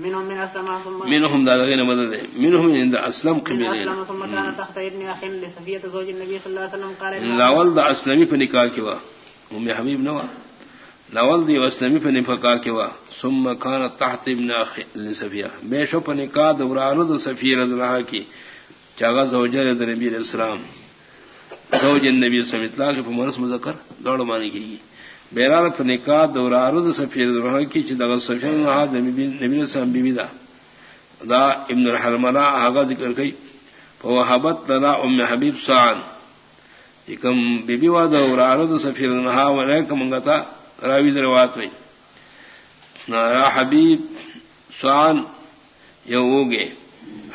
منهم من أسلم ثم منهم مدد. ہے منهم عند اسلم أسلم ثم كان تحت ابن أخ لصفية زوج النبي صلى الله عليه وسلم. قال إن لاول کیوا ام حبیب نوا. لاول اسلمی پہ نفقا کیوا ثم کان تحت ابن اخ لصفیہ بے شو پہ نکاح دورانو دا صفیہ رضی اللہ کی چاگا زوجہ نبی علیہ السلام زوج النبی صلی اللہ علیہ وسلم کے مرس مذکر، دوڑ مانی کی بیرال پہ نکاح دورانو دا صفیہ رضی کی چی دا صفیہ رضی اللہ نبی علیہ السلام بی بی دا۔ دا ابن الحرمنا آغا ذکر کئی فوحبت لنا ام حبیب سعان۔ کم بی بی واد اور عرض سفیر نہا ولیک منگتا راوی دروات وی نارا حبیب سعان، یو اوگے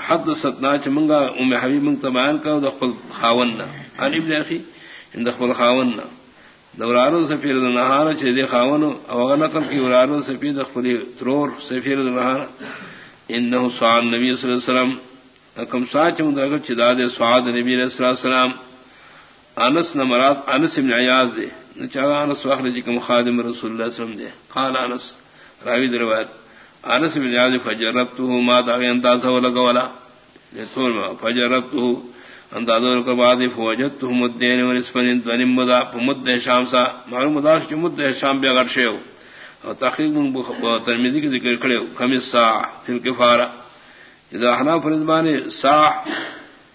حد ستنا چمنگا ام حبیب منگ تبان کا دخل خاوننا ان ابن اخی ان دخل خاوننا دور عرض سفیر نہارا چھ دے خاونو، او اغا نقل کی ور عرض سفیر دخل ترور سفیر نہارا انہو سعان نبی صلی اللہ علیہ وسلم کم ساچ مدرک چدا دے سعاد نبی صلی علیہ الصلوۃ والسلام، انس نمرات انس ابن عیاض دے چاہا انس واخرج کم خادم رسول اللہ علیہ وسلم دے قال انس، راوی دی روایت. انس ابن عیاض، فجربته، ما دا اندازہ لگا ولا تو ما، فجربته اندازہ لگا بعد فوجدته مدین ونسبن ذن مدا مد شام سا معلوم مدا کہ مد شام بے غر شیو. اور تحقیق من ترمذی کی ذکر کرے خمس سا فی الکفارہ. اذا احنا فرزبان سا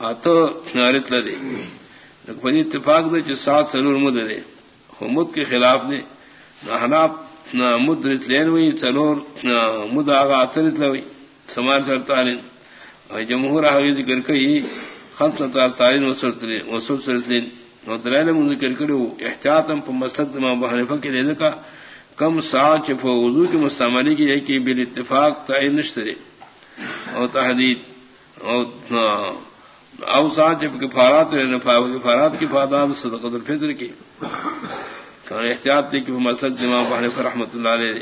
اتو نارت لدی پدی اتفاق دے جو سات سلور مد دے. مد کے خلاف نے نہ مد رت لین ہوئی سلور مد آگا اترت لوئی. سمار سر جمہور آگے ذکر کئی خم ستار تعلیم وسل سرتلین اور دلائل من ذکر مسلک دماغ بحنفہ کے لیے کا کم سا چف وضو کی مستعملی کی ہے کہ بال اتفاق تعین نشترے اور تحدید، او سات جب کفارات کفارات کی فادات صدقۃ الفطر کی احتیاط دی کہ مسجد امام حنیفہ رحمۃ اللہ علیہ